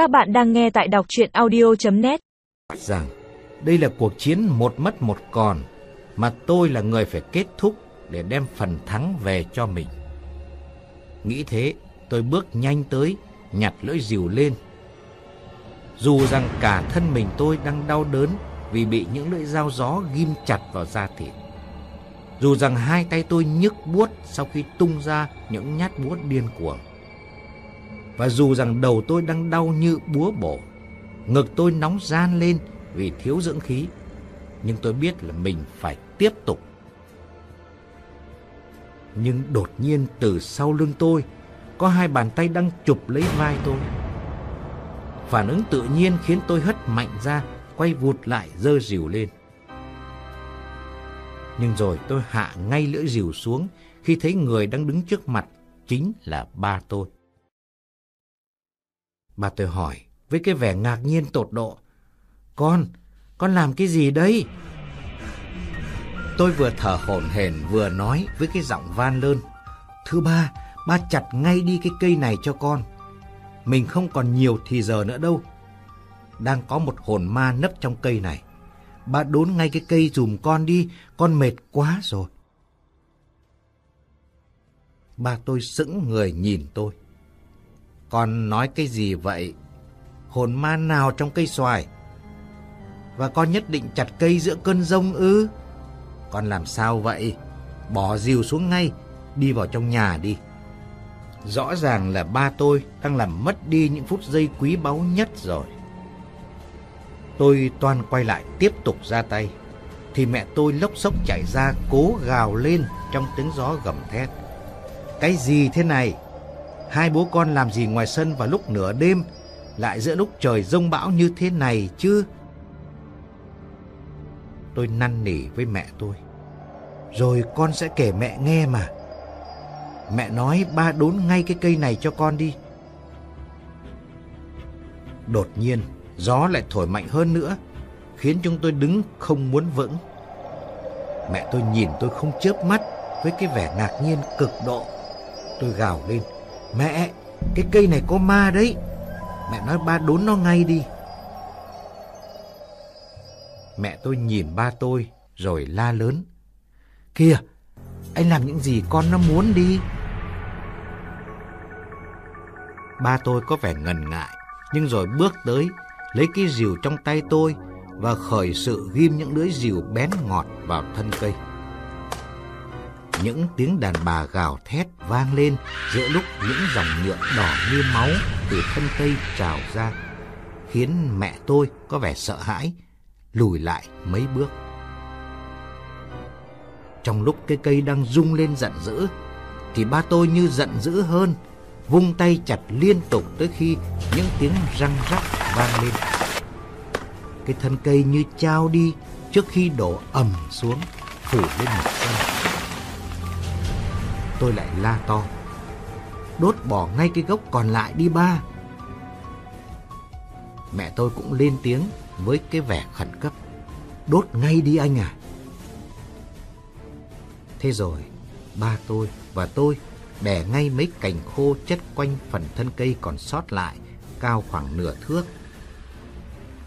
Các bạn đang nghe tại đọc chuyện audio.net Rằng đây là cuộc chiến một mất một còn mà tôi là người phải kết thúc để đem phần thắng về cho mình. Nghĩ thế, tôi bước nhanh tới, nhặt lưỡi rìu lên. Dù rằng cả thân mình tôi đang đau đớn vì bị những lưỡi dao gió ghim chặt vào da thịt. Dù rằng hai tay tôi nhức buốt sau khi tung ra những nhát búa điên cuồng. Và dù rằng đầu tôi đang đau như búa bổ, ngực tôi nóng gian lên vì thiếu dưỡng khí, nhưng tôi biết là mình phải tiếp tục. Nhưng đột nhiên từ sau lưng tôi, có hai bàn tay đang chụp lấy vai tôi. Phản ứng tự nhiên khiến tôi hất mạnh ra, quay vụt lại dơ rìu lên. Nhưng rồi tôi hạ ngay lưỡi rìu xuống khi thấy người đang đứng trước mặt chính là ba tôi. Ba tôi hỏi với cái vẻ ngạc nhiên tột độ. Con, con làm cái gì đấy? Tôi vừa thở hổn hển vừa nói với cái giọng van lơn. thứ ba, ba chặt ngay đi cái cây này cho con. Mình không còn nhiều thì giờ nữa đâu. Đang có một hồn ma nấp trong cây này. Ba đốn ngay cái cây dùm con đi, con mệt quá rồi. Ba tôi sững người nhìn tôi. Con nói cái gì vậy? Hồn ma nào trong cây xoài? Và con nhất định chặt cây giữa cơn rông ư? Con làm sao vậy? Bỏ rìu xuống ngay, đi vào trong nhà đi. Rõ ràng là ba tôi đang làm mất đi những phút giây quý báu nhất rồi. Tôi toan quay lại tiếp tục ra tay, thì mẹ tôi lốc sốc chạy ra cố gào lên trong tiếng gió gầm thét. Cái gì thế này? Hai bố con làm gì ngoài sân vào lúc nửa đêm, lại giữa lúc trời rông bão như thế này chứ? Tôi năn nỉ với mẹ tôi. Rồi con sẽ kể mẹ nghe mà. Mẹ nói ba đốn ngay cái cây này cho con đi. Đột nhiên, gió lại thổi mạnh hơn nữa, khiến chúng tôi đứng không muốn vững. Mẹ tôi nhìn tôi không chớp mắt với cái vẻ ngạc nhiên cực độ. Tôi gào lên, mẹ, cái cây này có ma đấy. Mẹ nói ba đốn nó ngay đi. Mẹ tôi nhìn ba tôi rồi la lớn. Kìa, anh làm những gì con nó muốn đi. Ba tôi có vẻ ngần ngại, nhưng rồi bước tới, lấy cái rìu trong tay tôi và khởi sự ghim những lưỡi rìu bén ngọt vào thân cây. Những tiếng đàn bà gào thét vang lên giữa lúc những dòng nhựa đỏ như máu từ thân cây trào ra, khiến mẹ tôi có vẻ sợ hãi, lùi lại mấy bước. Trong lúc cái cây đang rung lên giận dữ, thì ba tôi như giận dữ hơn, vung tay chặt liên tục tới khi những tiếng răng rắc vang lên. Cái thân cây như trao đi trước khi đổ ầm xuống, phủ lên mặt sân. Tôi lại la to. Đốt bỏ ngay cái gốc còn lại đi ba. Mẹ tôi cũng lên tiếng với cái vẻ khẩn cấp. Đốt ngay đi anh à. Thế rồi, ba tôi và tôi bẻ ngay mấy cành khô chất quanh phần thân cây còn sót lại, cao khoảng nửa thước.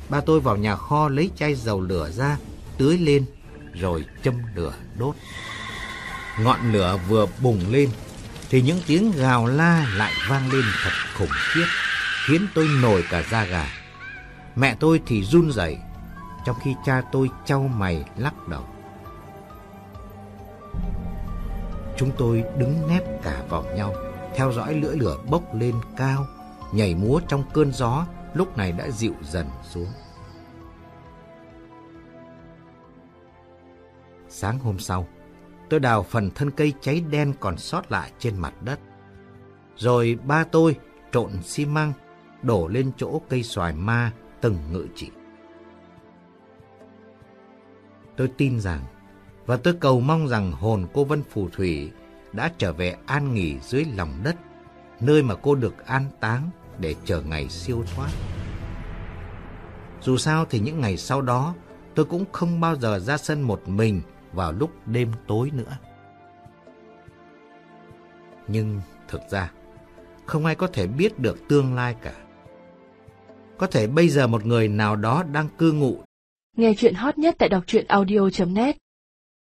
Ba tôi vào nhà kho lấy chai dầu lửa ra, tưới lên, rồi châm lửa đốt. Ngọn lửa vừa bùng lên, thì những tiếng gào la lại vang lên thật khủng khiếp, khiến tôi nổi cả da gà. Mẹ tôi thì run rẩy, trong khi cha tôi trao mày lắc đầu. Chúng tôi đứng nép cả vào nhau, theo dõi lưỡi lửa bốc lên cao, nhảy múa trong cơn gió lúc này đã dịu dần xuống. Sáng hôm sau, tôi đào phần thân cây cháy đen còn sót lại trên mặt đất. Rồi ba tôi trộn xi măng, đổ lên chỗ cây xoài ma từng ngự trị. Tôi tin rằng và tôi cầu mong rằng hồn cô Vân Phù Thủy đã trở về an nghỉ dưới lòng đất, nơi mà cô được an táng để chờ ngày siêu thoát. Dù sao thì những ngày sau đó, tôi cũng không bao giờ ra sân một mình vào lúc đêm tối nữa. Nhưng thực ra, không ai có thể biết được tương lai cả. Có thể bây giờ một người nào đó đang cư ngụ Nghe chuyện hot nhất tại đọc truyện audio.net